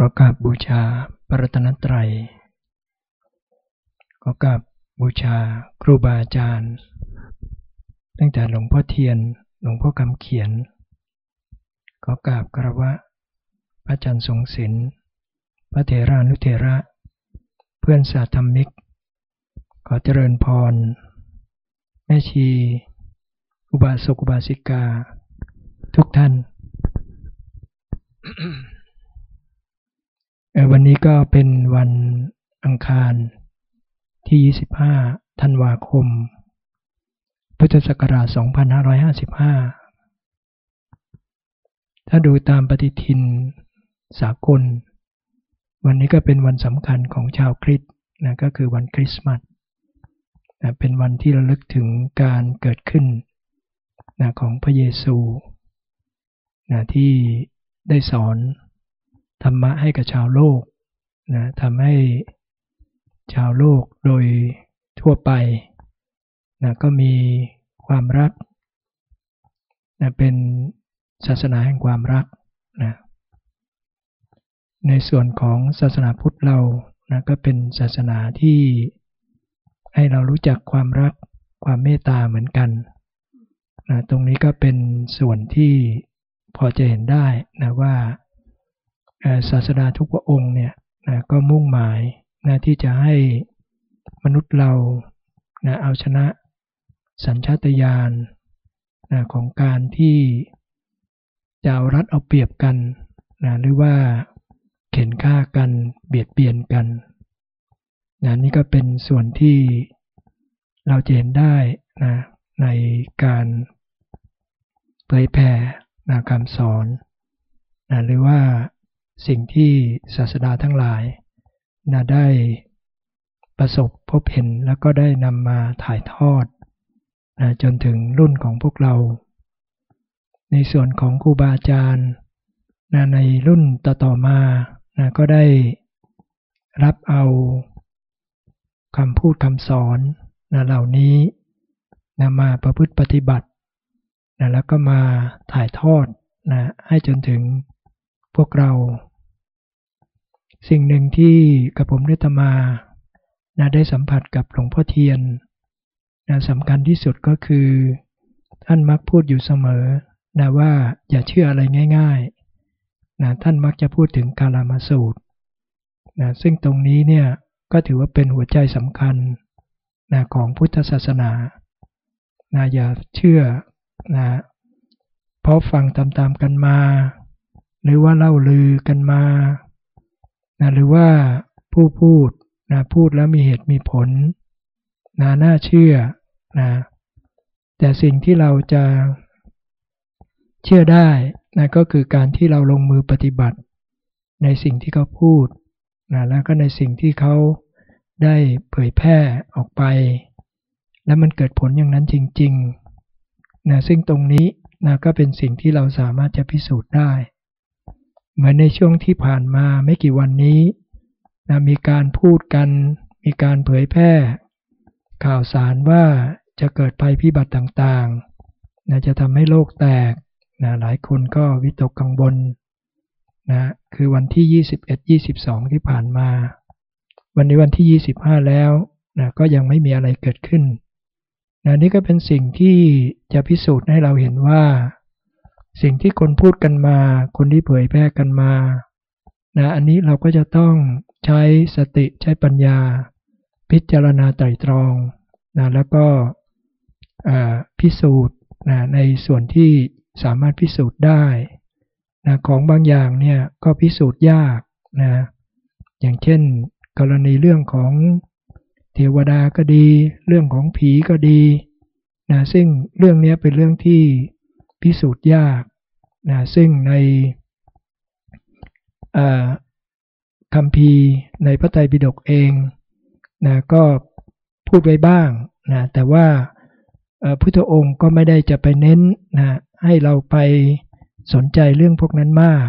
ขอกราบบูชาพระรัตนตรัย ขอกราบบูชาครูบาอาจารย์ ตั้งแต่หลวงพ่อเทียน หลวงพ่อคำเขียน ขอกราบกระวะ พระอาจารย์ทรงศิลป์พระเถรานุเถระ เพื่อนสาธมิก ขอเจริญพร แม่ชี อุบาสกอุบาสิกา ทุกท่าน วันนี้ก็เป็นวันอังคารที่ 25 ธันวาคม พุทธศักราช 2555 ถ้าดูตามปฏิทินสากล วันนี้ก็เป็นวันสำคัญของชาวคริสต์นะก็คือวันคริสต์มาสนะเป็นวันที่ระลึกถึงการเกิดขึ้นนะของพระเยซูนะที่ได้สอน ธรรมะให้กับชาวโลกนะทำให้ชาวโลกโดยทั่วไปนะก็มีความรักนะเป็นศาสนาแห่งความรักนะในส่วนของศาสนาพุทธเรานะก็เป็นศาสนาที่ให้เรารู้จักความรักความเมตตาเหมือนกันนะตรงนี้ก็เป็นส่วนที่พอจะเห็นได้นะว่า ศาสดาทุกพระองค์เนี่ยนะก็มุ่งหมายนะที่จะให้มนุษย์เรานะเอาชนะสัญชาตญาณนะของการที่จะเอารัดเอาเปรียบกันนะหรือว่าเข็นฆ่ากันเบียดเบียนกันนะนี่ก็เป็นส่วนที่เราจะเห็นได้นะในการเผยแผ่นะคำสอนนะหรือว่า สิ่งที่ศาสดาทั้งหลายนะได้ประสบพบเห็นแล้วก็ได้นำมาถ่ายทอดนะจนถึงรุ่นของพวกเรา ในส่วนของครูบาอาจารย์นะในรุ่นต่อๆมานะก็ได้รับเอาคำพูดคำสอนนะเหล่านี้นะมาประพฤติปฏิบัตินะแล้วก็มาถ่ายทอดนะให้จนถึงพวกเรา สิ่งหนึ่งที่กับผมได้ตมานะได้สัมผัสกับหลวงพ่อเทียนนะสำคัญที่สุดก็คือ ท่านมักพูดอยู่เสมอนะว่าอย่าเชื่ออะไรง่ายๆนะท่านมักจะพูดถึงกาลามาสูตรนะซึ่งตรงนี้เนี่ยก็ถือว่าเป็นหัวใจสำคัญนะของพุทธศาสนานะอย่าเชื่อนะเพราะฟังตามๆกันมา หรือว่าเล่าลือกันมา นะหรือว่าผู้พูดนะพูดแล้วมีเหตุมีผลนะน่าเชื่อนะแต่สิ่งที่เราจะเชื่อได้นะก็คือการที่เราลงมือปฏิบัติ ในสิ่งที่เขาพูดนะแล้วก็ในสิ่งที่เขาได้เผยแพร่ออกไป แล้วมันเกิดผลอย่างนั้นจริงๆนะซึ่งตรงนี้นะก็เป็นสิ่งที่เราสามารถจะพิสูจน์ได้ เหมือนในช่วงที่ผ่านมาไม่กี่วันนี้นะมีการพูดกัน มีการเผยแพร่ ข่าวสารว่าจะเกิดภัยพิบัติต่างๆนะจะทำให้โลกแตกนะหลายคนก็วิตกกังวลนะคือวันที่ 21-22 ที่ผ่านมา วันนี้วันที่ 25 แล้วนะก็ยังไม่มีอะไรเกิดขึ้นนะนี่ก็เป็นสิ่งที่จะพิสูจน์ให้เราเห็นว่า สิ่งที่คนพูดกันมา คนที่เผยแพร่กันมานะอันนี้เราก็จะต้องใช้สติใช้ปัญญา พิจารณาไตรตรองนะแล้วก็พิสูจน์นะในส่วนที่สามารถพิสูจน์ได้นะของบางอย่างเนี่ยก็พิสูจน์ยากนะอย่างเช่น กรณีเรื่องของเทวดาก็ดี เรื่องของผีก็ดีนะซึ่งเรื่องนี้เป็นเรื่องที่ พิสูจน์ยากนะซึ่งในคำพีในพระไตรปิฎกเองนะก็พูดไว้บ้างนะแต่ว่าพุทธองค์ก็ไม่ได้จะไปเน้นนะให้เราไปสนใจเรื่องพวกนั้นมาก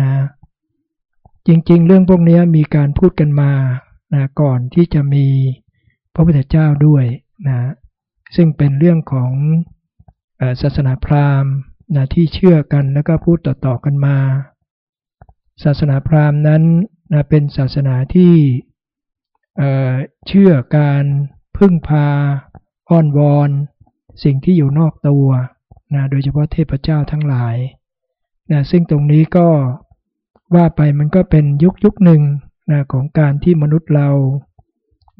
นะจริงๆ เรื่องพวกนี้มีการพูดกันมานะก่อนที่จะมีพระพุทธเจ้าด้วยนะซึ่งเป็นเรื่องของ ศาสนาพราหมณ์นะที่เชื่อกันแล้วก็พูดต่อๆกันมา ศาสนาพราหมณ์นั้นนะเป็นศาสนาที่เเชื่อการพึ่งพาอ้อนวอนสิ่งที่อยู่นอกตัวนะโดยเฉพาะเทพเจ้าทั้งหลายนะซึ่งตรงนี้ก็ว่าไปมันก็เป็นยุคยุคหนึ่งนะของการที่มนุษย์เรา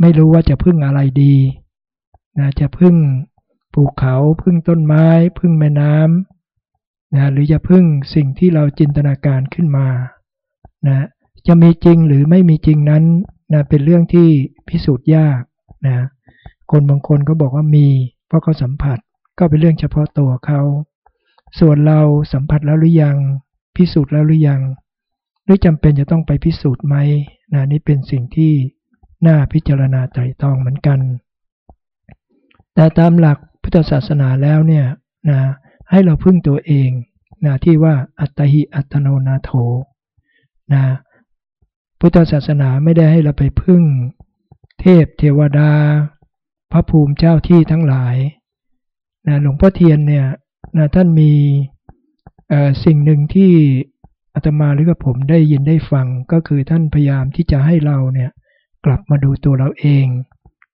ไม่รู้ว่าจะพึ่งอะไรดีนะจะพึ่ง ภูเขาพึ่งต้นไม้ พึ่งแม่น้ำนะหรือจะพึ่งสิ่งที่เราจินตนาการขึ้นมานะจะมีจริงหรือไม่มีจริงนั้นนะเป็นเรื่องที่พิสูจน์ยากนะคนบางคนก็บอกว่ามีเพราะเขาสัมผัสก็เป็นเรื่องเฉพาะตัวเขา ส่วนเราสัมผัสแล้วหรือยัง พิสูจน์แล้วหรือยัง หรือจำเป็นจะต้องไปพิสูจน์ไหมนะนี่เป็นสิ่งที่น่าพิจารณาไตรตรองเหมือนกัน แต่ตามหลัก พุทธศาสนาแล้วเนี่ยนะให้เราพึ่งตัวเองนะที่ว่าอัตหิอัตโนนาโถนะพุทธศาสนาไม่ได้ให้เราไปพึ่ง เทพเทวดา พระภูมิเจ้าที่ทั้งหลายนะหลวงพ่อเทียนเนี่ยนะท่านมีสิ่งหนึ่งที่อาตมาหรือกับผมได้ยินได้ฟังก็คือท่านพยายามที่จะให้เราเนี่ยกลับมาดูตัวเราเอง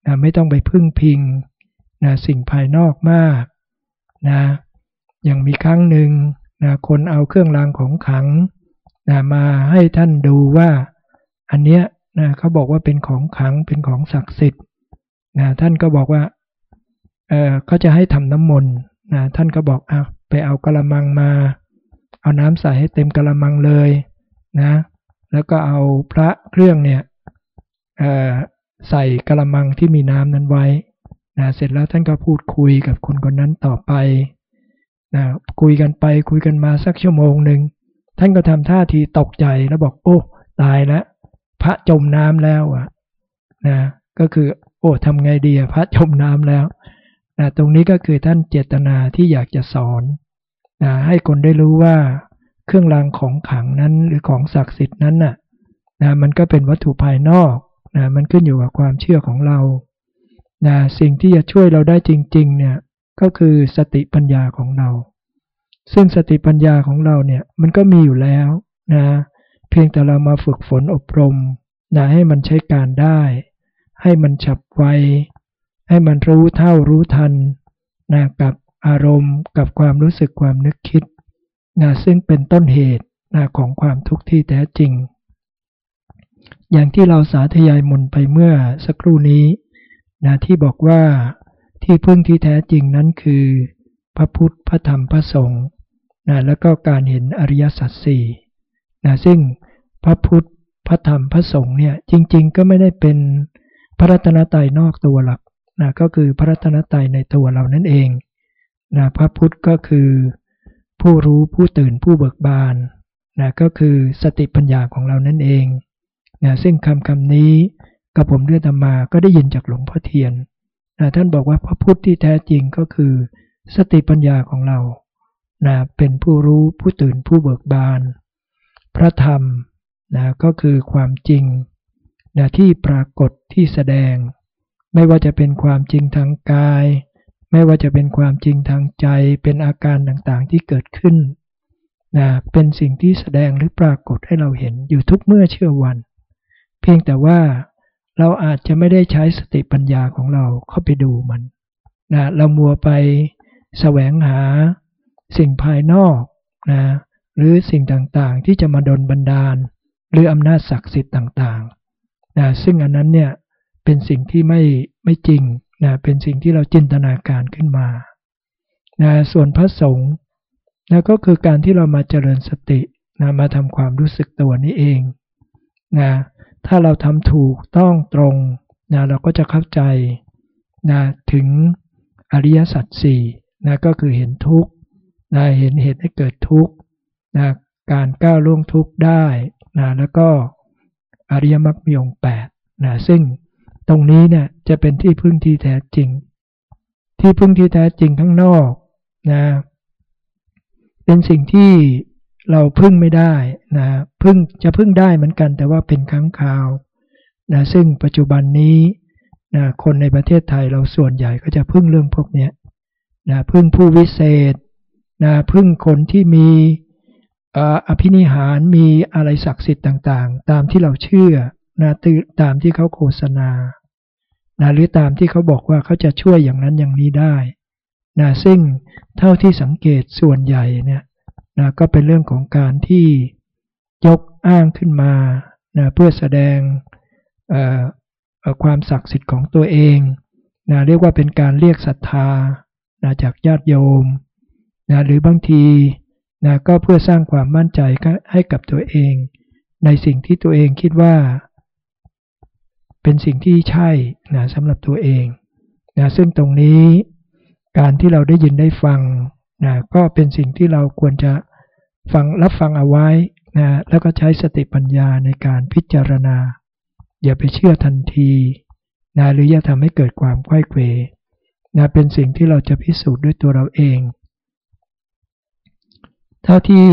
นะไม่ต้องไปพึ่งพิง นะสิ่งภายนอกมากนะอย่างมีครั้งหนึ่งนะคนเอาเครื่องรางของขังนะมาให้ท่านดูว่า อันเนี้ยนะเขาบอกว่าเป็นของขังเป็นของศักดิ์สิทธิ์นะท่านก็บอกว่าเออเขาจะให้ทำน้ำมนต์นะท่านก็บอกเอาไปเอากระมังมา เอาน้ำใส่ให้เต็มกระมังเลยนะ แล้วก็เอาพระเครื่องเนี่ยใส่กระมังที่มีน้ำนั้นไว้ นะเสร็จแล้วท่านก็พูดคุยกับคนคนนั้นต่อไปนะคุยกันไปคุยกันมาสักชั่วโมงหนึ่งท่านก็ทำท่าทีตกใจแล้วบอกโอ้ตายแล้วพระจมน้ำแล้วอะนะก็คือ โอ้ทำไงดีพระจมน้ำแล้วนะตรงนี้ก็คือท่านเจตนาที่อยากจะสอนนะให้คนได้รู้ว่าเครื่องรางของขังนั้นหรือของศักดิ์สิทธิ์นั้นน่ะนะมันก็เป็นวัตถุภายนอกนะมันขึ้นอยู่กับความเชื่อของเรา นะสิ่งที่จะช่วยเราได้จริง ๆ เนี่ยก็คือสติปัญญาของเรา ซึ่งสติปัญญาของเราเนี่ยมันก็มีอยู่แล้วนะเพียงแต่เรามาฝึกฝนอบรมนะให้มันใช้การได้ ให้มันฉับไว ให้มันรู้เท่ารู้ทันนะกับอารมณ์กับความรู้สึกความนึกคิดนะซึ่งเป็นต้นเหตุนะของความทุกข์ที่แท้จริง อย่างที่เราสาธยายมนไปเมื่อสักครู่นี้ นะที่บอกว่าที่พึ่งที่แท้จริงนั้นคือ พระพุทธพระธรรมพระสงฆ์นะแล้วก็การเห็นอริยสัจสี่นะซึ่งพระพุทธพระธรรมพระสงฆ์เนี่ยจริง ๆ ก็ไม่ได้เป็นพระรัตนตรัยนอกตัวหลักนะก็คือพระรัตนตรัยในตัวเรานั่นเองนะพระพุทธก็คือ ผู้รู้ผู้ตื่นผู้เบิกบานนะก็คือสติปัญญาของเรานั่นเองนะซึ่งคำคำนี้ กับผมเรื่อธรรมา ก็ได้ยินจากหลวงพ่อเทียนนะท่านบอกว่าพระพุทธที่แท้จริงก็คือ สติปัญญาของเรานะเป็นผู้รู้ผู้ตื่นผู้เบิกบาน พระธรรมนะก็คือความจริงนะที่ปรากฏที่แสดง ไม่ว่าจะเป็นความจริงทางกาย ไม่ว่าจะเป็นความจริงทางใจ เป็นอาการต่างๆที่เกิดขึ้นนะเป็นสิ่งที่แสดงหรือปรากฏให้เราเห็นอยู่ทุกเมื่อเชื่อวัน เพียงแต่ว่า เราอาจจะไม่ได้ใช้สติปัญญาของเราเข้าไปดูมันนะเรามัวไปแสวงหาสิ่งภายนอกนะหรือสิ่งต่างๆที่จะมาดลบันดาล หรืออำนาจศักดิ์สิทธิ์ต่างๆนะซึ่งอันนั้นเนี่ยเป็นสิ่งที่ไม่ไม่จริงนะเป็นสิ่งที่เราจินตนาการขึ้นมานะส่วนพระสงฆ์นะก็คือการที่เรามาเจริญสตินะมาทำความรู้สึกตัวนี้เองนะ ถ้าเราทำถูกต้องตรงนะเราก็จะเข้าใจนะถึงอริยสัจสี่นะก็คือเห็นทุกข์นะเห็นเหตุให้เกิดทุกข์นะการก้าวล่วงทุกข์ได้นะแล้วก็อริยมรรคมีองค์แปดนะซึ่งตรงนี้เนี่ยจะเป็นที่พึ่งที่แท้จริง ที่พึ่งที่แท้จริงข้างนอกนะเป็นสิ่งที่ เราพึ่งไม่ได้นะพึ่งจะพึ่งได้เหมือนกัน แต่ว่าเป็นครั้งคราวนะซึ่งปัจจุบันนี้นะคนในประเทศไทยเราส่วนใหญ่ก็จะพึ่งเรื่องพวกนี้นะพึ่งผู้วิเศษนะพึ่งคนที่มีอภินิหารมีอะไรศักดิ์สิทธิ์ต่างๆ ตามที่เราเชื่อนะตามที่เขาโฆษณานะหรือตามที่เขาบอกว่าเขาจะช่วยอย่างนั้นอย่างนี้ได้นะซึ่งเท่าที่สังเกตส่วนใหญ่เนี่ย นะก็เป็นเรื่องของการที่ยกอ้างขึ้นมานะเพื่อแสดงความศักดิ์สิทธิ์ของตัวเองนะเรียกว่าเป็นการเรียกศรัทธานะจากญาติโยมนะหรือบางทีนะก็เพื่อสร้างความมั่นใจให้กับตัวเอง ในสิ่งที่ตัวเองคิดว่า เป็นสิ่งที่ใช่นะสำหรับตัวเองนะซึ่งตรงนี้การที่เราได้ยินได้ฟัง นะก็เป็นสิ่งที่เราควรจะฟังรับฟังเอาไว้นะแล้วก็ใช้สติปัญญาในการพิจารณา อย่าไปเชื่อทันทีนะหรืออย่าทำให้เกิดความไข้เขวนะเป็นสิ่งที่เราจะพิสูจน์ด้วยตัวเราเอง เท่าที่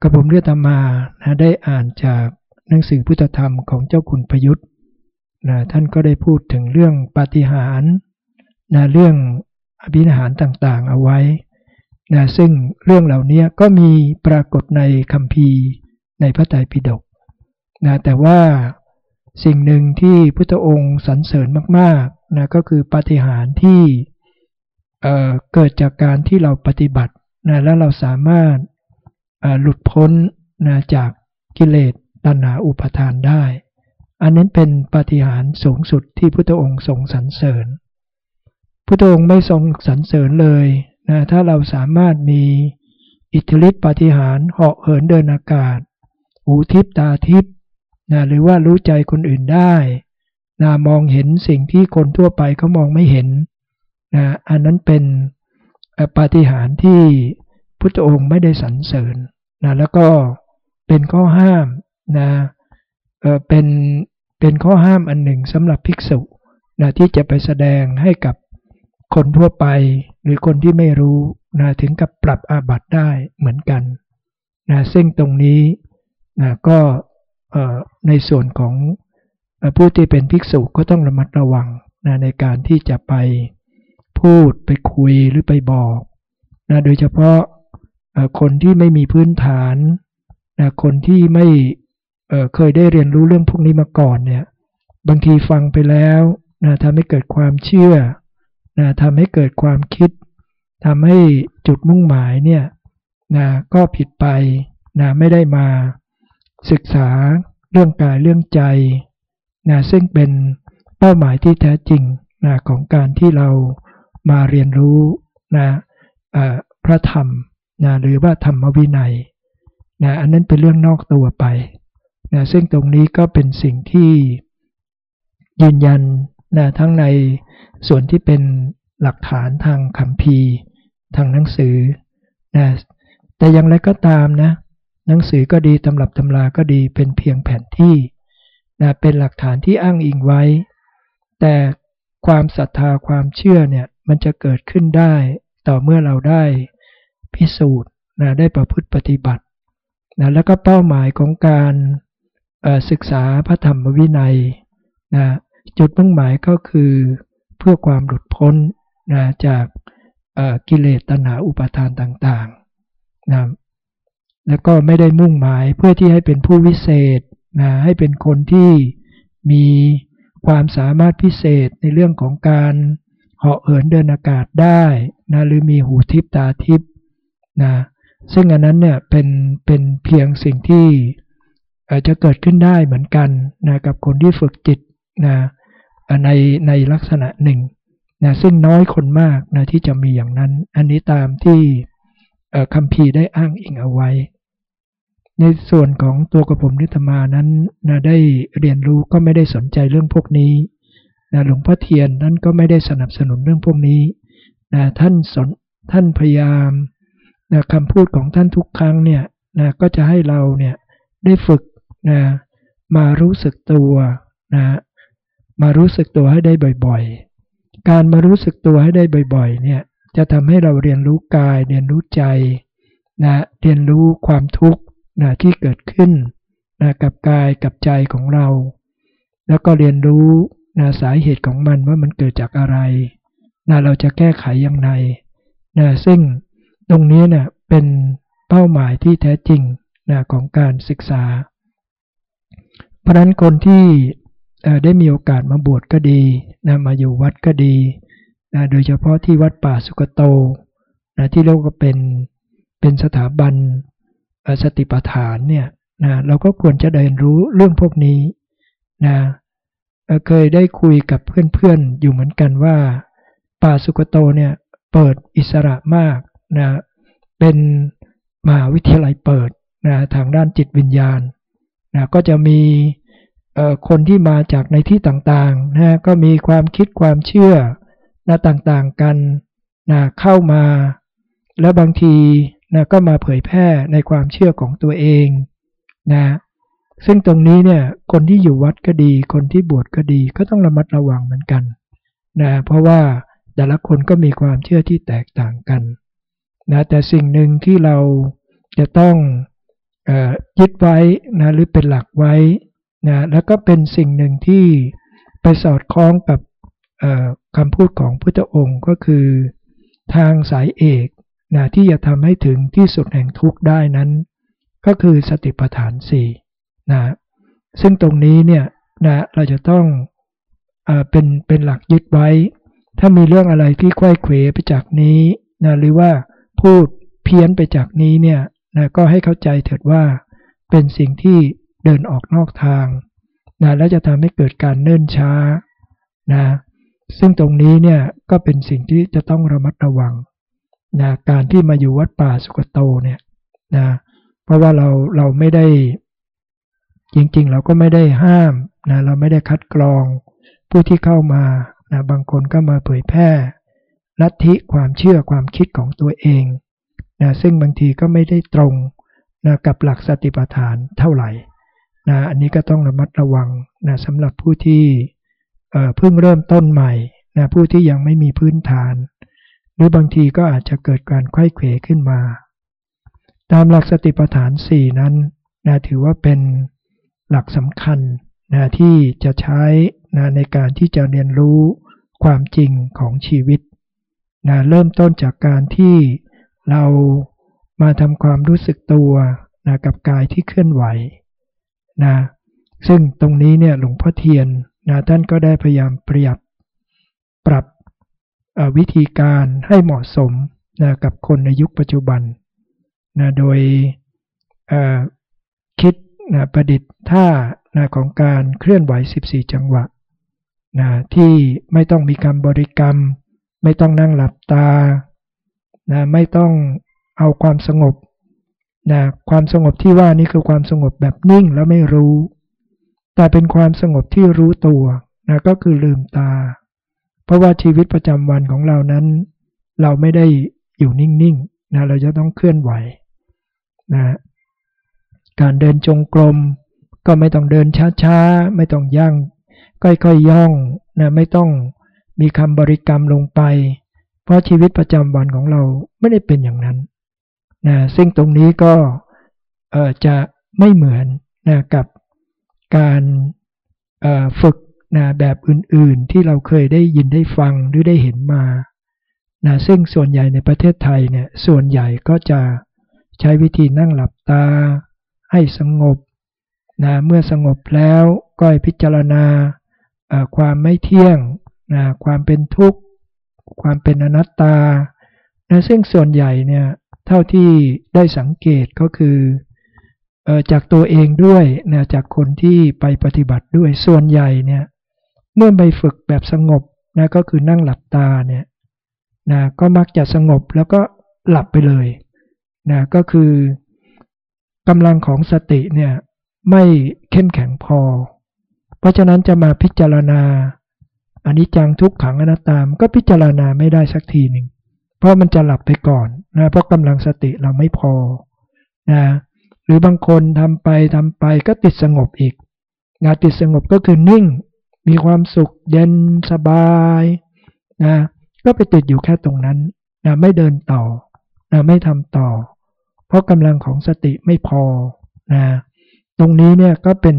กระผมเรียธรรมานะได้อ่านจากหนังสือพุทธธรรมของเจ้าคุณประยุทธ์นะท่านก็ได้พูดถึงเรื่องปาฏิหาริย์นะเรื่อง ภินิหารต่างๆ เอาไว้นะซึ่งเรื่องเหล่านี้ก็มีปรากฏในคำพีในพระไตรปิฎกนะแต่ว่าสิ่งหนึ่งที่พุทธองค์สรรเสริญมากๆนะก็คือปาฏิหาริย์ที่เเกิดจากการที่เราปฏิบัตินะแล้วเราสามารถหลุดพ้นนะจากกิเลสตัณหาอุปทานได้ อันนั้นเป็นปาฏิหาริย์สูงสุดที่พุทธองค์ทรงสรรเสริญ พุทธองค์ไม่ทรงสรรเสริญเลยนะถ้าเราสามารถมีอิทธิฤทธิปาฏิหาริย์เหาะเหินเดินอากาศ หูทิพตาทิพนะหรือว่ารู้ใจคนอื่นได้นะมองเห็นสิ่งที่คนทั่วไปเขามองไม่เห็นนะอันนั้นเป็นปาฏิหาริย์ที่พุทธองค์ไม่ได้สรรเสริญนะแล้วก็เป็นข้อห้ามนะเเป็นเป็นข้อห้ามอันหนึ่งสำหรับภิกษุนะที่จะไปแสดงให้กับ คนทั่วไปหรือคนที่ไม่รู้นะถึงกับปรับอาบัติได้เหมือนกันนะซึ่งตรงนี้นะก็ในส่วนของผู้ที่เป็นภิกษุก็ต้องระมัดระวังนะในการที่จะไปพูดไปคุยหรือไปบอกนะโดยเฉพาะคนที่ไม่มีพื้นฐานนะคนที่ไม่เเคยได้เรียนรู้เรื่องพวกนี้มาก่อนเนี่ยบางทีฟังไปแล้วนะทำให้เกิดความเชื่อ นะทำให้เกิดความคิดทำให้จุดมุ่งหมายเนี่ยนะก็ผิดไปนะไม่ได้มาศึกษาเรื่องกายเรื่องใจนะซึ่งเป็นเป้าหมายที่แท้จริงนะของการที่เรามาเรียนรู้นะพระธรรมนะหรือว่าธรรมวินัยนะอันนั้นเป็นเรื่องนอกตัวไปนะซึ่งตรงนี้ก็เป็นสิ่งที่ยืนยันนะทั้งใน ส่วนที่เป็นหลักฐานทางคำพีทางหนังสือนะแต่อย่างไรก็ตามนะหนังสือก็ดีตำรับตำราก็ดีเป็นเพียงแผนที่นะเป็นหลักฐานที่อ้างอิงไว้ แต่ความศรัทธาความเชื่อเนี่ยมันจะเกิดขึ้นได้ต่อเมื่อเราได้พิสูจน์นะได้ประพฤติปฏิบัตินะแล้วก็เป้าหมายของการศึกษาพระธรรมวินัยนะจุดมุ่งหมายก็คือ เพื่อความหลุดพ้นนะจากกิเลสตัณหาอุปาทานต่างๆนะแล้วก็ไม่ได้มุ่งหมายเพื่อที่ให้เป็นผู้วิเศษนะให้เป็นคนที่มีความสามารถพิเศษในเรื่องของการเหาะเหินเดินอากาศได้นะหรือมีหูทิพตาทิพนะซึ่งอันนั้นเนี่ยเป็นเป็นเพียงสิ่งที่อาจจะเกิดขึ้นได้เหมือนกันนะกับคนที่ฝึกจิตนะ ในในลักษณะหนึ่งนะซึ่งน้อยคนมากนะที่จะมีอย่างนั้น อันนี้ตามที่คำพีได้อ้างอิงเอาไว้ ในส่วนของตัวกระผมนิธมานั้นนะได้เรียนรู้ก็ไม่ได้สนใจเรื่องพวกนี้นะหลวงพ่อเทียนท่านก็ไม่ได้สนับสนุนเรื่องพวกนี้นะท่านสนท่านพยายามนะคำพูดของท่านทุกครั้งเนี่ยนะก็จะให้เราเนี่ยได้ฝึกนะมารู้สึกตัวนะ มารู้สึกตัวให้ได้บ่อยๆ การมารู้สึกตัวให้ได้บ่อยๆ เนี่ยจะทำให้เราเรียนรู้กาย เรียนรู้ใจนะเรียนรู้ความทุกข์นะที่เกิดขึ้นนะกับกายกับใจของเรา แล้วก็เรียนรู้นะสาเหตุของมันว่ามันเกิดจากอะไรนะเราจะแก้ไขอย่างไรนะซึ่งตรงนี้เนะ่เป็นเป้าหมายที่แท้จริงนะของการศึกษา เพราะนั้นคนที่ ได้มีโอกาสมาบวชก็ดีนะมาอยู่วัดก็ดีนะโดยเฉพาะที่วัดป่าสุกโตนะที่เรียกว่าเป็นเป็นสถาบันสติปัฏฐานเนี่ยนะเราก็ควรจะเรียนรู้เรื่องพวกนี้นะเคยได้คุยกับเพื่อนๆอยู่เหมือนกันว่า ป่าสุกโตเนี่ยเปิดอิสระมากนะเป็นมหาวิทยาลัยเปิดนะทางด้านจิตวิญญาณนะก็จะมี คนที่มาจากในที่ต่างๆนะก็มีความคิดความเชื่อนะต่างๆกันนะเข้ามา แล้วบางทีนะก็มาเผยแพร่ในความเชื่อของตัวเองนะซึ่งตรงนี้เนี่ยคนที่อยู่วัดก็ดี คนที่บวชก็ดีก็ต้องระมัดระวังเหมือนกันนะเพราะว่าแต่ละคนก็มีความเชื่อที่แตกต่างกันนะแต่สิ่งหนึ่งที่เราจะต้องอยึดไว้นะหรือเป็นหลักไว้ นะแล้วก็เป็นสิ่งหนึ่งที่ไปสอดคล้องกับคำพูดของพุทธองค์ก็คือทางสายเอกนะที่จะทำให้ถึงที่สุดแห่งทุกข์ได้นั้น ก็คือสติปัฏฐานสี่นะซึ่งตรงนี้เนี่ยนะเราจะต้องอเป็นเป็นหลักยึดไว้ ถ้ามีเรื่องอะไรที่ควยเขวไปจากนี้นะหรือว่าพูดเพี้ยนไปจากนี้เนี่ยนะก็ให้เข้าใจเถิดว่าเป็นสิ่งที่ เดินออกนอกทางนะและจะทำให้เกิดการเนิ่นช้านะซึ่งตรงนี้เนี่ยก็เป็นสิ่งที่จะต้องระมัดระวังนะการที่มาอยู่วัดป่าสุกโตเนี่ยนะเพราะว่าเราเราไม่ได้จริงๆ เราก็ไม่ได้ห้ามนะเราไม่ได้คัดกรองผู้ที่เข้ามานะบางคนก็มาเผยแพร่ลัทธิความเชื่อความคิดของตัวเองนะซึ่งบางทีก็ไม่ได้ตรงนะกับหลักสติปัฏฐานเท่าไหร่ นะอันนี้ก็ต้องระมัดระวังนะสำหรับผู้ที่เพิ่งเริ่มต้นใหม่นะผู้ที่ยังไม่มีพื้นฐาน หรือบางทีก็อาจจะเกิดการไข้เขวขึ้นมา ตามหลักสติปัฏฐาน 4 นั้นนะถือว่าเป็นหลักสำคัญนะที่จะใช้นะในการที่จะเรียนรู้ความจริงของชีวิตนะเริ่มต้นจากการที่เรามาทำความรู้สึกตัวนะกับกายที่เคลื่อนไหว นะซึ่งตรงนี้เนี่ยหลวงพ่อเทียนนะท่านก็ได้พยายามเปรียบปรับวิธีการให้เหมาะสมนะกับคนในยุคปัจจุบันนะโดยคิดนะประดิษฐ์ท่านะของการเคลื่อนไหว 14 จังหวะนะที่ไม่ต้องมีคำบริกรรม ไม่ต้องนั่งหลับตานะไม่ต้องเอาความสงบ นะความสงบที่ว่านี่คือความสงบแบบนิ่งแล้วไม่รู้ แต่เป็นความสงบที่รู้ตัวนะก็คือลืมตา เพราะว่าชีวิตประจำวันของเรานั้น เราไม่ได้อยู่นิ่งๆนะเราจะต้องเคลื่อนไหวนะการเดินจงกรมก็ไม่ต้องเดินช้าๆ ไม่ต้องย่างค่อยๆย่องนะไม่ต้องมีคำบริกรรมลงไป เพราะชีวิตประจำวันของเราไม่ได้เป็นอย่างนั้น นะซึ่งตรงนี้ก็จะไม่เหมือนนะกับการฝึกนะแบบอื่นๆที่เราเคยได้ยินได้ฟังหรือได้เห็นมานะซึ่งส่วนใหญ่ในประเทศไทยเนี่ยส่วนใหญ่ก็จะใช้วิธีนั่งหลับตา ให้สงบนะเมื่อสงบแล้วก็พิจารณาความไม่เที่ยงนะความเป็นทุกข์ ความเป็นอนัตตานะซึ่งส่วนใหญ่เนี่ย เท่าที่ได้สังเกตก็คือจากตัวเองด้วยนะจากคนที่ไปปฏิบัติด้วยส่วนใหญ่เนี่ยเมื่อไปฝึกแบบสงบนะก็คือนั่งหลับตาเนี่ยนะก็มักจะสงบแล้วก็หลับไปเลยนะก็คือกำลังของสติเนี่ยไม่เข้มแข็งพอ เพราะฉะนั้นจะมาพิจารณาอันนี้จังทุกขังอนัตตามก็พิจารณาไม่ได้สักทีหนึ่ง เพราะมันจะหลับไปก่อนนะเพราะกำลังสติเราไม่พอนะหรือบางคนทำไปทำไปก็ติดสงบอีกนะติดสงบก็คือนิ่ง มีความสุขเย็นสบายนะก็ไปติดอยู่แค่ตรงนั้นนะไม่เดินต่อนะไม่ทำต่อ เพราะกำลังของสติไม่พอนะตรงนี้เนี่ยก็เป็น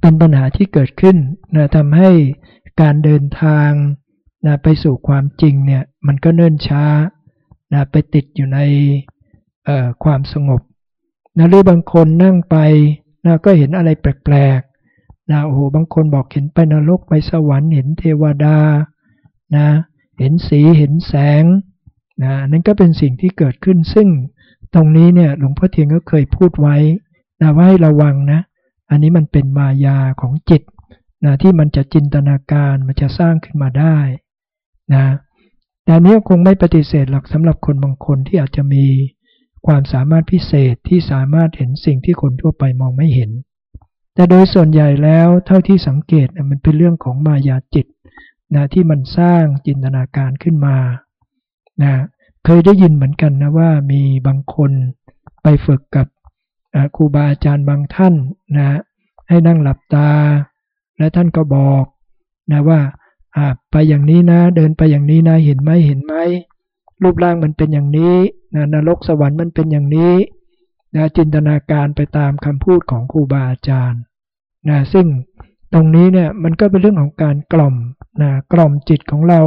เป็นปัญหาที่เกิดขึ้นนะทำให้การเดินทางนะไปสู่ความจริงเนี่ยมันก็เนิ่นช้านะไปติดอยู่ในความสงบนะหรือบางคนนั่งไปนะก็เห็นอะไรแปลกๆนะโอ้โหบางคนบอกเห็นไปนรกไปสวรรค์เห็นเทวดานะเห็นสีเห็นแสงนะนั่นก็เป็นสิ่งที่เกิดขึ้น ซึ่งตรงนี้เนี่ยหลวงพ่อเทียนก็เคยพูดไว้นะว่าให้ระวังนะอันนี้มันเป็นมายาของจิตนะที่มันจะจินตนาการมันจะสร้างขึ้นมาได้นะ แต่นี้คงไม่ปฏิเสธหรอกสำหรับคนบางคนที่อาจจะมีความสามารถพิเศษที่สามารถเห็นสิ่งที่คนทั่วไปมองไม่เห็น แต่โดยส่วนใหญ่แล้วเท่าที่สังเกตมันเป็นเรื่องของมายาจิตนะที่มันสร้างจินตนาการขึ้นมานะเคยได้ยินเหมือนกันนะว่ามีบางคนไปฝึกกับครูบาอาจารย์บางท่านนะให้นั่งหลับตา และท่านก็บอกนะว่า ไปอย่างนี้นะ เดินไปอย่างนี้นะเห็นไหมเห็นไหมรูปร่างมันเป็นอย่างนี้นะนรกสวรรค์มันเป็นอย่างนี้นะจินตนาการไปตามคำพูดของครูบาอาจารย์นะซึ่งตรงนี้เนี่ยมันก็เป็นเรื่องของการกล่อมนะกล่อมจิตของเรา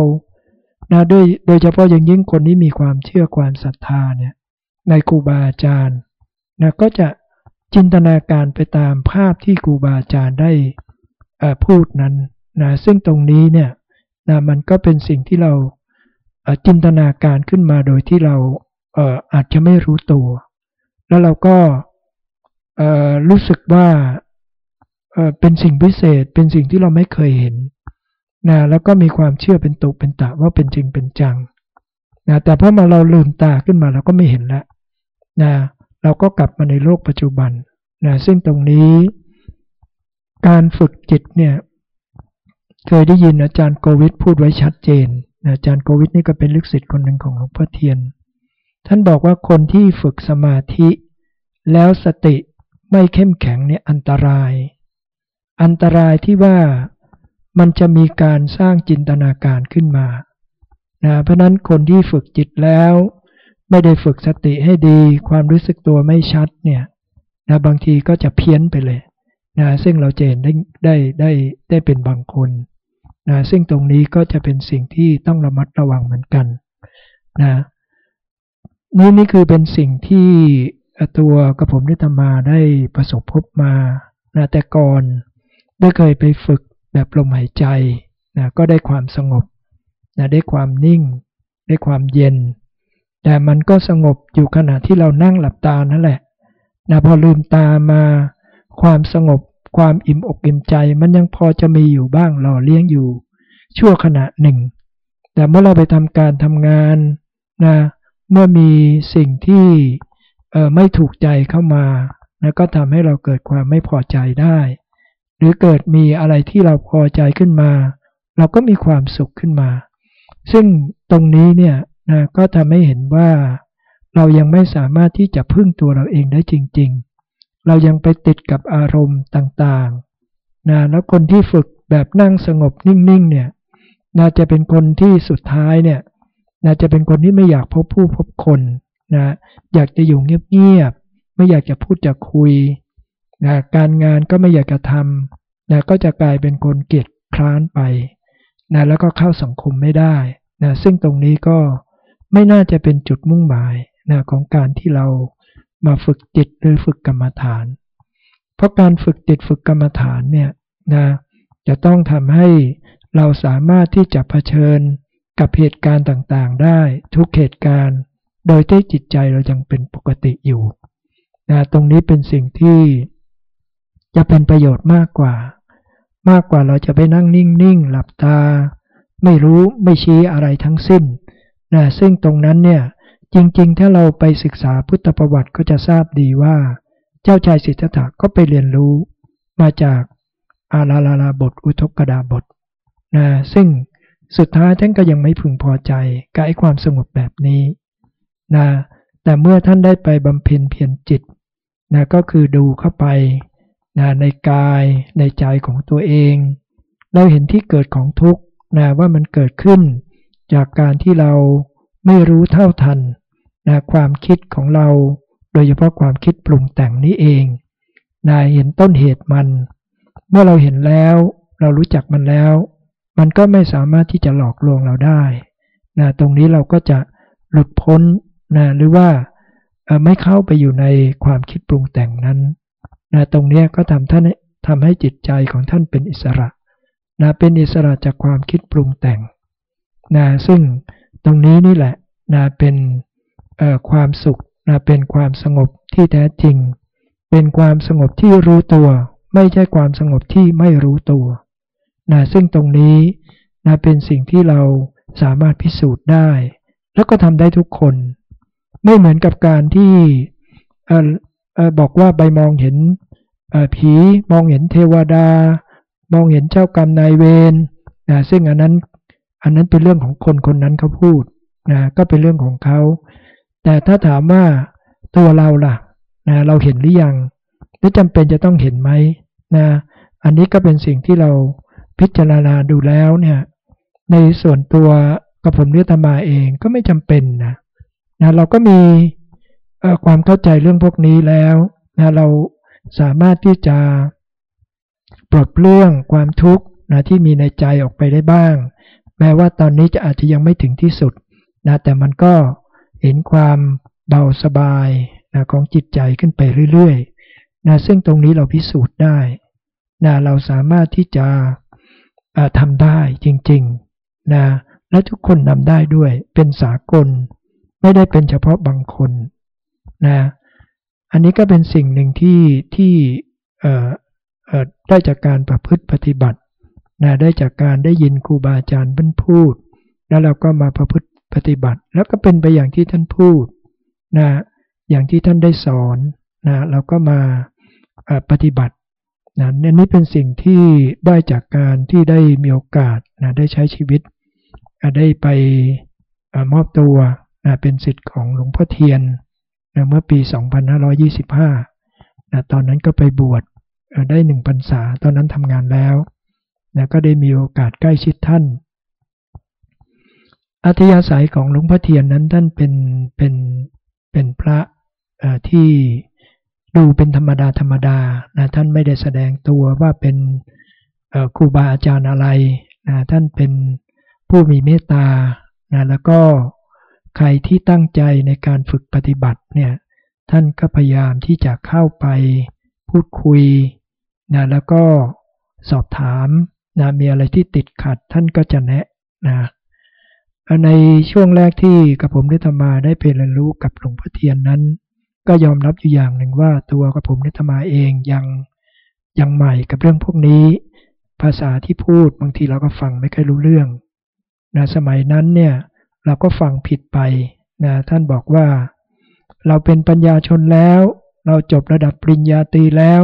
นะด้วยโดยเฉพาะอย่างยิ่งคนที่มีความเชื่อความศรัทธาเนี่ยในครูบาอาจารย์นะก็จะจินตนาการไปตามภาพที่ครูบาอาจารย์ได้พูดนั้นนะซึ่งตรงนี้เนี่ย นะมันก็เป็นสิ่งที่เราจินตนาการขึ้นมาโดยที่เราอาจจะไม่รู้ตัว แล้วเราก็รู้สึกว่าเป็นสิ่งพิเศษ เป็นสิ่งที่เราไม่เคยเห็นนะแล้วก็มีความเชื่อเป็นตุเป็นตะว่าเป็นจริงเป็นจังนะแต่พอมาเราลืมตาขึ้นมาเราก็ไม่เห็นแล้วนะเราก็กลับมาในโลกปัจจุบันนะซึ่งตรงนี้ การฝึกจิตเนี่ย เคยได้ยินอาจารย์โกวิทพูดไว้ชัดเจนอาจารย์โกวิทนี่ก็เป็นลูกศิษย์คนหนึ่งของหลวงพ่อเทียน ท่านบอกว่าคนที่ฝึกสมาธิ แล้วสติไม่เข้มแข็งเนี่ยอันตราย อันตรายที่ว่ามันจะมีการสร้างจินตนาการขึ้นมานะเพราะนั้นคนที่ฝึกจิตแล้ว ไม่ได้ฝึกสติให้ดี ความรู้สึกตัวไม่ชัดเนี่ยนะบางทีก็จะเพี้ยนไปเลยนะซึ่งเราเจนได้ได้ได้ได้เป็นบางคน นะซึ่งตรงนี้ก็จะเป็นสิ่งที่ต้องระมัดระวังเหมือนกันนะนี่นี่คือเป็นสิ่งที่ตัวกระผมนิตมาได้ประสบพบมานะแต่ก่อนได้เคยไปฝึกแบบลมหายใจนะก็ได้ความสงบนะได้ความนิ่ง ได้ความเย็น แต่มันก็สงบอยู่ขณะที่เรานั่งหลับตานั่นแหละนะพอลืมตามาความสงบ ความอิ่มอกอิ่มใจมันยังพอจะมีอยู่บ้างหล่อเลี้ยงอยู่ ชั่วขณะหนึ่ง แต่เมื่อเราไปทำการทำงานนะเมื่อมีสิ่งที่ไม่ถูกใจเข้ามานะก็ทำให้เราเกิดความไม่พอใจได้ หรือเกิดมีอะไรที่เราพอใจขึ้นมา เราก็มีความสุขขึ้นมา ซึ่งตรงนี้เนี่ยนะก็ทำให้เห็นว่า เรายังไม่สามารถที่จะพึ่งตัวเราเองได้จริง ๆ เรายังไปติดกับอารมณ์ต่างๆนะแล้วคนที่ฝึกแบบนั่งสงบนิ่งๆเนี่ยน่าจะเป็นคนที่สุดท้ายเนี่ยน่าจะเป็นคนที่ไม่อยากพบผู้พบคนนะอยากจะอยู่เงียบๆไม่อยากจะพูดจะคุยนะการงานก็ไม่อยากจะทำนะก็จะกลายเป็นคนเกียจคร้านไปนะแล้วก็เข้าสังคมไม่ได้นะซึ่งตรงนี้ก็ไม่น่าจะเป็นจุดมุ่งหมายนะของการที่เรา มาฝึกจิตหรือฝึกกรรมฐาน เพราะการฝึกจิตฝึกกรรมฐานเนี่ยนะจะต้องทำให้เราสามารถที่จะเผชิญกับเหตุการณ์ต่างๆ ได้ทุกเหตุการณ์ โดยที่จิตใจเรายังเป็นปกติอยู่นะตรงนี้เป็นสิ่งที่จะเป็นประโยชน์มากกว่า มากกว่าเราจะไปนั่งนิ่งๆ หลับตา ไม่รู้ไม่ชี้อะไรทั้งสิ้นนะซึ่งตรงนั้นเนี่ย จริงๆ ถ้าเราไปศึกษาพุทธประวัติก็จะทราบดีว่า เจ้าชายสิทธัตถะก็ไปเรียนรู้มาจากอาลาลาลาบทอุทกดาบทนะซึ่งสุดท้ายท่านก็ยังไม่พึงพอใจกับไอ้ความสงบแบบนี้นะแต่เมื่อท่านได้ไปบำเพ็ญเพียรจิตนะก็คือดูเข้าไปนะในกายในใจของตัวเอง เราเห็นที่เกิดของทุกข์นะว่ามันเกิดขึ้น จากการที่เราไม่รู้เท่าทัน นะความคิดของเราโดยเฉพาะความคิดปรุงแต่งนี้เองนะเห็นต้นเหตุมัน เมื่อเราเห็นแล้ว เรารู้จักมันแล้ว มันก็ไม่สามารถที่จะหลอกลวงเราได้นะตรงนี้เราก็จะหลุดพ้นนะหรือว่าไม่เข้าไปอยู่ในความคิดปรุงแต่งนั้นนะตรงนี้ก็ทำท่านทำให้จิตใจของท่านเป็นอิสระนะเป็นอิสระจากความคิดปรุงแต่งนะซึ่งตรงนี้นี่แหละนะเป็น ความสุขนะเป็นความสงบที่แท้จริง เป็นความสงบที่รู้ตัว ไม่ใช่ความสงบที่ไม่รู้ตัวนะซึ่งตรงนี้นะเป็นสิ่งที่เราสามารถพิสูจน์ได้ แล้วก็ทำได้ทุกคน ไม่เหมือนกับการที่บอกว่าไปมองเห็นผีมองเห็นเทวดา มองเห็นเจ้ากรรมนายเวรนะซึ่งอันนั้นอันนั้นเป็นเรื่องของคนคนนั้นเขาพูดนะก็เป็นเรื่องของเขา แต่ถ้าถามว่าตัวเราล่ะนะเราเห็นหรือยังหรือจำเป็นจะต้องเห็นไหมนะอันนี้ก็เป็นสิ่งที่เราพิจารณาดูแล้วเนี่ยในส่วนตัวกับผมเรียตมาเองก็ไม่จำเป็นนะนะเราก็มีความเข้าใจเรื่องพวกนี้แล้วนะเราสามารถที่จะปลดเปลื้องความทุกข์นะที่มีในใจออกไปได้บ้าง แม้ว่าตอนนี้จะอาจจะยังไม่ถึงที่สุดนะแต่มันก็ เห็นความเบาสบายนะของจิตใจขึ้นไปเรื่อยๆนะซึ่งตรงนี้เราพิสูจน์ได้นะเราสามารถที่จะทำได้จริงๆนะและทุกคนทำได้ด้วยเป็นสากล ไม่ได้เป็นเฉพาะบางคนนะอันนี้ก็เป็นสิ่งหนึ่งที่ที่ได้จากการประพฤติปฏิบัตินะได้จากการได้ยินครูบาอาจารย์ท่านพูด แล้วเราก็มาประพฤติ ปฏิบัติแล้วก็เป็นไปอย่างที่ท่านพูดนะอย่างที่ท่านได้สอนนะเราก็มาปฏิบัตินะนี่เป็นสิ่งที่ได้จากการที่ได้มีโอกาสนะได้ใช้ชีวิต ได้ไปมอบตัวนะเป็นสิทธิ์ของหลวงพ่อเทียนนะเมื่อปี 2525นะตอนนั้นก็ไปบวชได้หนึ่งพรรษา ตอนนั้นทำงานแล้วนะก็ได้มีโอกาสใกล้ชิดท่าน อัธยาศัยของหลวงพ่อเทียนนั้นท่านเป็นเป็นเป็นพระที่ดูเป็นธรรมดาธรรมดานะท่านไม่ได้แสดงตัวว่าเป็นครูบาอาจารย์อะไรนะท่านเป็นผู้มีเมตตานะแล้วก็ใครที่ตั้งใจในการฝึกปฏิบัติเนี่ยท่านก็พยายามที่จะเข้าไปพูดคุยนะแล้วก็สอบถามนะมีอะไรที่ติดขัดท่านก็จะแนะนะ ในช่วงแรกที่กับผมได้ทำมาได้ไปเรียนรู้กับหลวงพ่อเทียนนั้น ก็ยอมรับอยู่อย่างหนึ่งว่าตัวกับผมได้ทำมาเองยังยังใหม่กับเรื่องพวกนี้ ภาษาที่พูดบางทีเราก็ฟังไม่ค่อยรู้เรื่องนะสมัยนั้นเนี่ยเราก็ฟังผิดไปนะท่านบอกว่า เราเป็นปัญญาชนแล้ว เราจบระดับปริญญาตรีแล้ว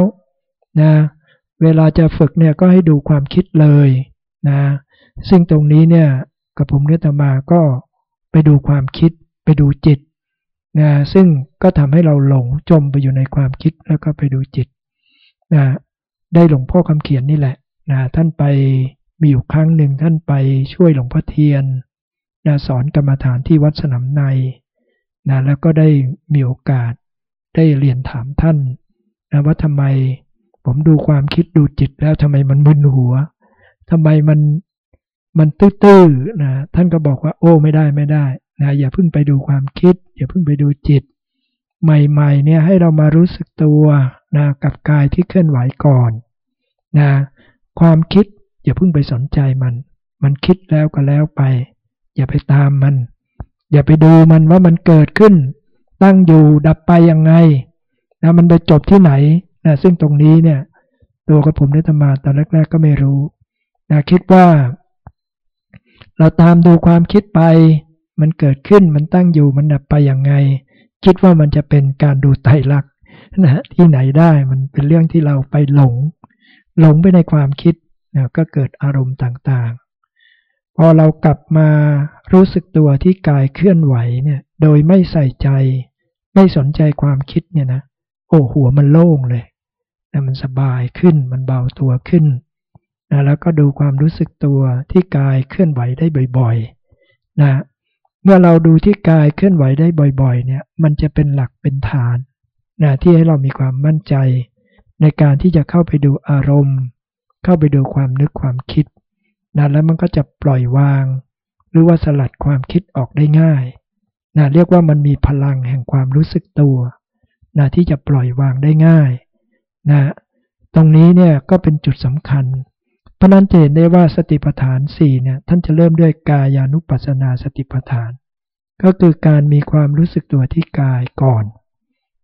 นะเวลาจะฝึกเนี่ยก็ให้ดูความคิดเลยนะซึ่งตรงนี้เนี่ย กับผมเนตมาก็ไปดูความคิด ไปดูจิตนะซึ่งก็ทำให้เราหลงจมไปอยู่ในความคิดแล้วก็ไปดูจิตนะได้หลวงพ่อคำเขียนนี่แหละนะท่านไปมีอยู่ครั้งหนึ่งท่านไปช่วยหลวงพ่อเทียนนะสอนกรรมฐานที่วัดสนามในนะแล้วก็ได้มีโอกาสได้เรียนถามท่านนะว่าทำไมผมดูความคิดดูจิตแล้วทำไมมันมึนหัวทำไมมัน มันตื้อๆนะท่านก็บอกว่าโอ้ไม่ได้ไม่ได้นะอย่าเพิ่งไปดูความคิด อย่าเพิ่งไปดูจิต ใหม่ๆเนี่ยให้เรามารู้สึกตัวนะกับกายที่เคลื่อนไหวก่อนนะความคิดอย่าเพิ่งไปสนใจมัน มันคิดแล้วก็แล้วไป อย่าไปตามมัน อย่าไปดูมันว่ามันเกิดขึ้น ตั้งอยู่ดับไปยังไงนะมันจะจบที่ไหนนะซึ่งตรงนี้เนี่ยตัวกับผมได้ทำมาตอนแรก ๆ ก็ไม่รู้นะคิดว่า เราตามดูความคิดไป มันเกิดขึ้นมันตั้งอยู่มันดับไปอย่างไง คิดว่ามันจะเป็นการดูไตรลักษณ์นะที่ไหนได้มันเป็นเรื่องที่เราไปหลง หลงไปในความคิดนะก็เกิดอารมณ์ต่างๆ พอเรากลับมารู้สึกตัวที่กายเคลื่อนไหวเนี่ยโดยไม่ใส่ใจ ไม่สนใจความคิดเนี่ยนะโอ้หัวมันโล่งเลยนะมันสบายขึ้นมันเบาตัวขึ้น นะแล้วก็ดูความรู้สึกตัวที่กายเคลื่อนไหวได้บ่อยๆนะเมื่อเราดูที่กายเคลื่อนไหวได้บ่อย ๆ เนี่ย มันจะเป็นหลักเป็นฐานนะที่ให้เรามีความมั่นใจ ในการที่จะเข้าไปดูอารมณ์ เข้าไปดูความนึกความคิดนะแล้วมันก็จะปล่อยวาง หรือว่าสลัดความคิดออกได้ง่ายนะเรียกว่ามันมีพลังแห่งความรู้สึกตัวนะที่จะปล่อยวางได้ง่ายนะตรงนี้เนี่ยก็เป็นจุดสำคัญ เพราะนั้นจะเห็นได้ว่าสติปัฏฐาน4เนี่ยท่านจะเริ่มด้วยกายานุปัสสนาสติปัฏฐาน ก็คือการมีความรู้สึกตัวที่กายก่อน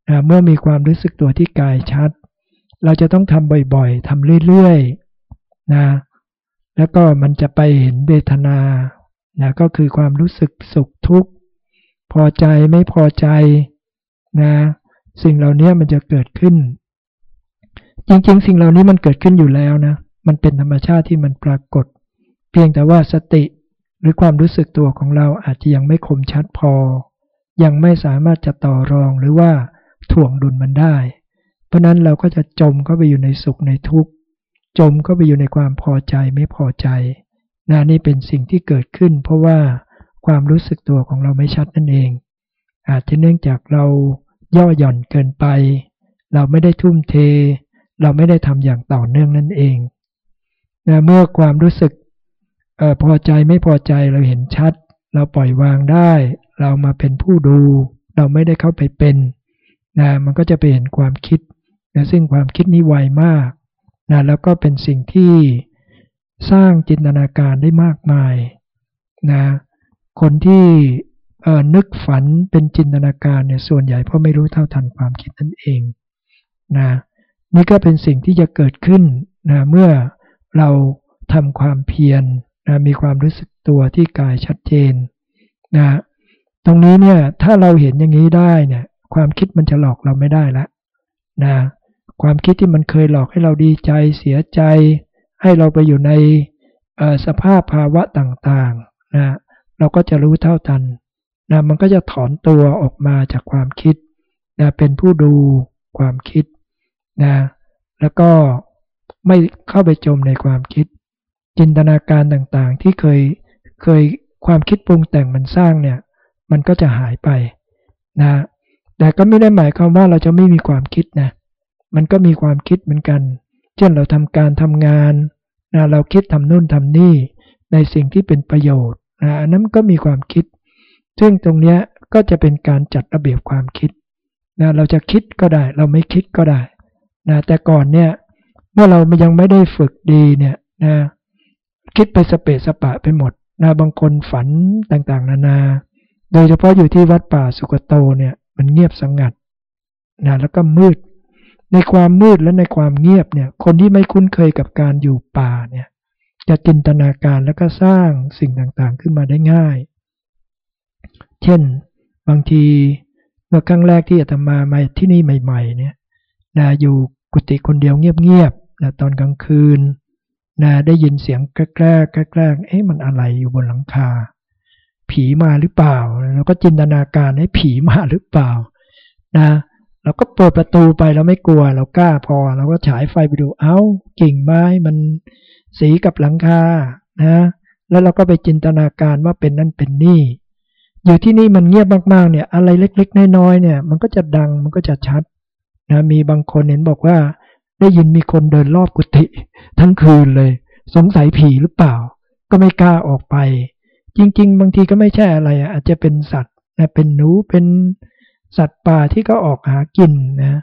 นะเมื่อมีความรู้สึกตัวที่กายชัด เราจะต้องทำบ่อยๆทำเรื่อยๆนะแล้วก็มันจะไปเห็นเวทนานะก็คือความรู้สึกสุขทุกข์ พอใจไม่พอใจนะสิ่งเหล่านี้มันจะเกิดขึ้น จริงๆ สิ่งเหล่านี้มันเกิดขึ้นอยู่แล้วนะ มันเป็นธรรมชาติที่มันปรากฏ เพียงแต่ว่าสติหรือความรู้สึกตัวของเราอาจจะยังไม่คมชัดพอ ยังไม่สามารถจะต่อรองหรือว่าถ่วงดุลมันได้ เพราะนั้นเราก็จะจมเข้าไปอยู่ในสุขในทุกข์ จมเข้าไปอยู่ในความพอใจไม่พอใจนะนี่เป็นสิ่งที่เกิดขึ้น เพราะว่าความรู้สึกตัวของเราไม่ชัดนั่นเอง อาจจะเนื่องจากเราย่อหย่อนเกินไป เราไม่ได้ทุ่มเท เราไม่ได้ทำอย่างต่อเนื่องนั่นเอง นะเมื่อความรู้สึกออพอใจไม่พอใจเราเห็นชัด เราปล่อยวางได้ เรามาเป็นผู้ดู เราไม่ได้เข้าไปเป็นนะมันก็จะไปเห็นความคิดนะซึ่งความคิดนี้ไวมากนะแล้วก็เป็นสิ่งที่สร้างจินตนาการได้มากมายนะคนที่นึกฝันเป็นจินตนาการเนี่ยส่วนใหญ่เพราะไม่รู้เท่าทันความคิดนั่นเองนะนี่ก็เป็นสิ่งที่จะเกิดขึ้นนะเมื่อ เราทำความเพียรนะมีความรู้สึกตัวที่กายชัดเจนนะตรงนี้เนี่ยถ้าเราเห็นอย่างนี้ได้เนี่ยความคิดมันจะหลอกเราไม่ได้ละนะความคิดที่มันเคยหลอกให้เราดีใจเสียใจ ให้เราไปอยู่ในสภาพภาวะต่างๆนะเราก็จะรู้เท่าทันนะมันก็จะถอนตัวออกมาจากความคิดนะเป็นผู้ดูความคิดนะแล้วก็ ไม่เข้าไปจมในความคิด จินตนาการต่างๆ ที่เคยเคยความคิดปรุงแต่งมันสร้างเนี่ย มันก็จะหายไปนะแต่ก็ไม่ได้หมายความว่าเราจะไม่มีความคิดนะ มันก็มีความคิดเหมือนกัน เช่นเราทำการทำงานนะเราคิดทำนู่นทำนี่ในสิ่งที่เป็นประโยชน์นะอันนั้นก็มีความคิด ซึ่งตรงนี้ก็จะเป็นการจัดระเบียบความคิดนะเราจะคิดก็ได้ เราไม่คิดก็ได้นะแต่ก่อนเนี่ย เมื่อเรายังไม่ได้ฝึกดีเนี่ยนะคิดไปสเปสสปะไปหมดนะบางคนฝันต่างๆ นานา โดยเฉพาะอยู่ที่วัดป่าสุกโตเนี่ยมันเงียบสงัดนะแล้วก็มืด ในความมืดและในความเงียบเนี่ยคนที่ไม่คุ้นเคยกับการอยู่ป่าเนี่ยจะจินตนาการแล้วก็สร้างสิ่งต่างๆขึ้นมาได้ง่าย เช่น บางทีเมื่อครั้งแรกที่อาตมามาที่นี่ใหม่ ๆ เนี่ยนะอยู่กุฏิคนเดียวเงียบ นะตอนกลางคืนนะได้ยินเสียงแกล้งแกล้งเอ๊ะมันอะไรอยู่บนหลังคา ผีมาหรือเปล่าเราก็จินตนาการให้ผีมาหรือเปล่านะเราก็เปิดประตูไปเราไม่กลัว เรากล้าพอเราก็ฉายไฟไปดูเอา้ากิ่งไม้มันสีกับหลังคานะแล้วเราก็ไปจินตนาการว่าเป็นนั่นเป็นนี่ อยู่ที่นี่มันเงียบมากๆเนี่ยอะไรเล็กๆน้อยๆเนี่ย มันก็จะดังมันก็จะชัดนะมีบางคนเห็นบอกว่า ได้ยินมีคนเดินรอบกุฏิทั้งคืนเลย สงสัยผีหรือเปล่า ก็ไม่กล้าออกไป จริง ๆ บางทีก็ไม่ใช่อะไรอาจจะเป็นสัตว์นะเป็นหนูเป็นสัตว์ป่าที่ก็ออกหากินนะ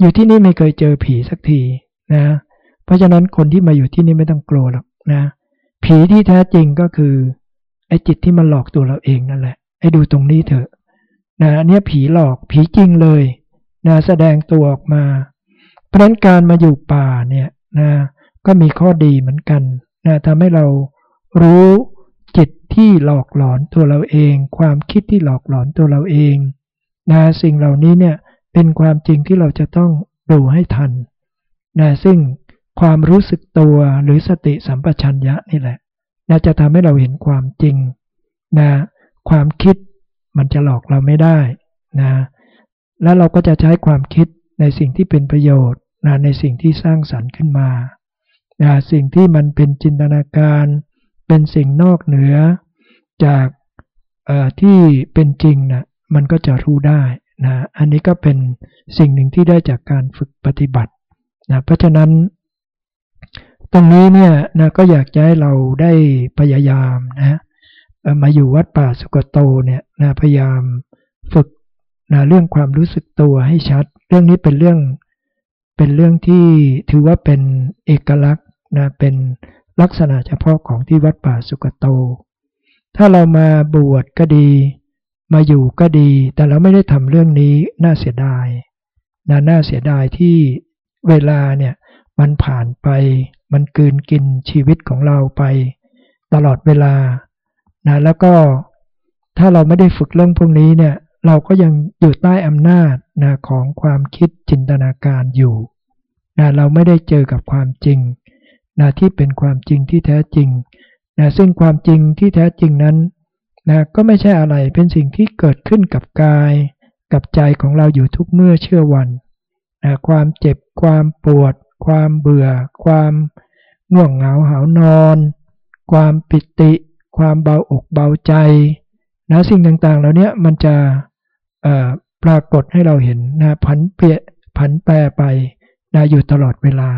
อยู่ที่นี่ไม่เคยเจอผีสักทีนะ เพราะฉะนั้นคนที่มาอยู่ที่นี่ไม่ต้องกลัวหรอกนะ ผีที่แท้จริงก็คือไอ้จิตที่มันหลอกตัวเราเองนั่นแหละไอ้ดูตรงนี้เถอะนะอันนี้ผีหลอกผีจริงเลยนะแสดงตัวออกมา ราะนั้นการมาอยู่ป่าเนี่ยนะก็มีข้อดีเหมือนกันนะทำให้เรารู้จิตที่หลอกหลอนตัวเราเอง ความคิดที่หลอกหลอนตัวเราเองนะสิ่งเหล่านี้เนี่ยเป็นความจริงที่เราจะต้องดูให้ทันนะซึ่งความรู้สึกตัวหรือสติสัมปชัญญะนี่แหละนะจะทำให้เราเห็นความจริงนะความคิดมันจะหลอกเราไม่ได้นะแล้วเราก็จะใช้ความคิดในสิ่งที่เป็นประโยชน์ นะในสิ่งที่สร้างสรรค์ขึ้นมานะสิ่งที่มันเป็นจินตนาการ เป็นสิ่งนอกเหนือ จากที่เป็นจริงนะมันก็จะรู้ได้นะอันนี้ก็เป็นสิ่งหนึ่งที่ได้จากการฝึกปฏิบัตินะเพราะฉะนั้น ตรงนี้เนี่ยนะก็อยากจะให้เราได้พยายามนะมาอยู่วัดป่าสุกโตเนี่ยนะพยายามฝึกนะเรื่องความรู้สึกตัวให้ชัด เรื่องนี้เป็นเรื่อง เป็นเรื่องที่ถือว่าเป็นเอกลักษณ์นะเป็นลักษณะเฉพาะของที่วัดป่าสุกโต ถ้าเรามาบวชก็ดี มาอยู่ก็ดี แต่เราไม่ได้ทำเรื่องนี้น่าเสียดายนะน่าเสียดายที่เวลาเนี่ยมันผ่านไป มันกืนกินชีวิตของเราไป ตลอดเวลานะแล้วก็ถ้าเราไม่ได้ฝึกเรื่องพวกนี้เนี่ย เราก็ยังอยู่ใต้อำนาจนะของความคิดจินตนาการอยู่นะเราไม่ได้เจอกับความจริงนะที่เป็นความจริงที่แท้จริงนะซึ่งความจริงที่แท้จริงนั้นนะก็ไม่ใช่อะไรเป็นสิ่งที่เกิดขึ้นกับกาย กับใจของเราอยู่ทุกเมื่อเชื่อวันนะความเจ็บ ความปวด ความเบื่อ ความง่วงเหงาหานอน ความปิติ ความเบาอกเบาใจนะสิ่งต่างๆเหล่านี้มันจะ ปรากฏให้เราเห็นนะผันเปลี่ยผันแปรไปนะอยู่ตลอดเวลา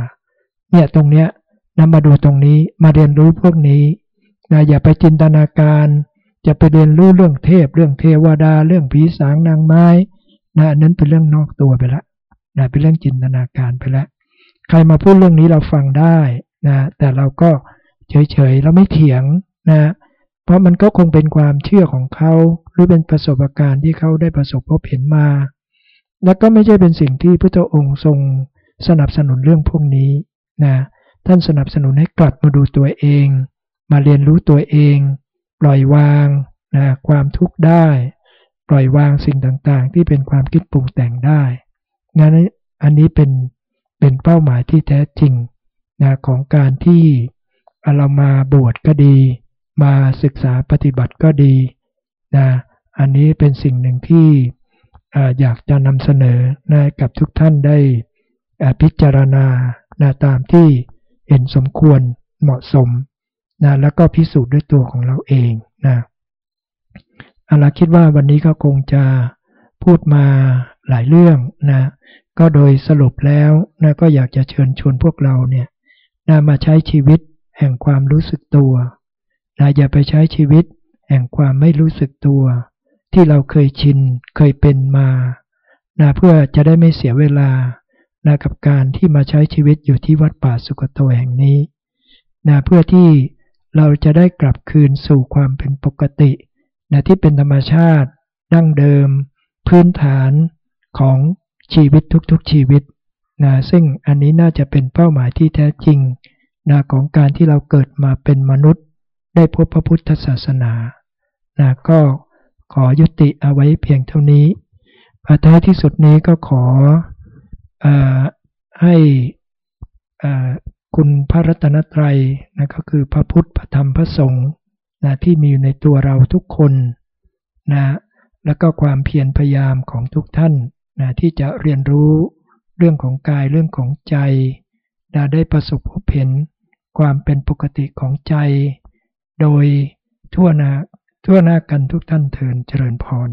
เนี่ยตรงเนี้ยนะมาดูตรงนี้มาเรียนรู้พวกนี้นะอย่าไปจินตนาการจะไปเรียนรู้เรื่องเทพ เรื่องเทวดา เรื่องผีสางนางไม้นะนั้นเป็นเรื่องนอกตัวไปละนะเป็นเรื่องจินตนาการไปแล้วใครมาพูดเรื่องนี้เราฟังได้นะแต่เราก็เฉยๆเราไม่เถียงนะ เพราะมันก็คงเป็นความเชื่อของเขา หรือเป็นประสบการณ์ที่เขาได้ประสบพบเห็นมา และก็ไม่ใช่เป็นสิ่งที่พระองค์ทรงสนับสนุนเรื่องพวกนี้นะท่านสนับสนุนให้กลับมาดูตัวเอง มาเรียนรู้ตัวเอง ปล่อยวางนะความทุกข์ได้ ปล่อยวางสิ่งต่างๆ ที่เป็นความคิดปรุงแต่งได้งั้นอันนี้เป็นเป็นเป้าหมายที่แท้จริงนะของการที่เรามาบวชก็ดี มาศึกษาปฏิบัติก็ดีนะอันนี้เป็นสิ่งหนึ่งที่อยากจะนำเสนอนะกับทุกท่านได้พิจารณานะตามที่เห็นสมควรเหมาะสมนะแล้วก็พิสูจน์ด้วยตัวของเราเองนะอาลาคิดว่าวันนี้ก็คงจะพูดมาหลายเรื่องนะก็โดยสรุปแล้วนะก็อยากจะเชิญชวนพวกเราเนี่ยนะมาใช้ชีวิตแห่งความรู้สึกตัว นะอย่าไปใช้ชีวิตแห่งความไม่รู้สึกตัว ที่เราเคยชินเคยเป็นมานะเพื่อจะได้ไม่เสียเวลานะกับการที่มาใช้ชีวิตอยู่ที่วัดป่าสุกโตแห่งนี้นะเพื่อที่เราจะได้กลับคืนสู่ความเป็นปกตินะที่เป็นธรรมชาติดั้งเดิม พื้นฐานของชีวิตทุกๆชีวิตนะซึ่งอันนี้น่าจะเป็นเป้าหมายที่แท้จริงนะของการที่เราเกิดมาเป็นมนุษย์ ได้พบพระพุทธศาสนานะก็ขอยุติเอาไว้เพียงเท่านี้ท้ายที่สุดนี้ก็ขออให้คุณพระรัตนตรัยนะก็คือพระพุทธพระธรรมพระสงฆ์นะที่มีอยู่ในตัวเราทุกคนนะแล้วก็ความเพียรพยายามของทุกท่านนะที่จะเรียนรู้เรื่องของกายเรื่องของใจนะได้ประสบพบเห็นความเป็นปกติของใจ โดยทั่วหน้าทั่วหน้ากันทุกท่านเทินเจริญพร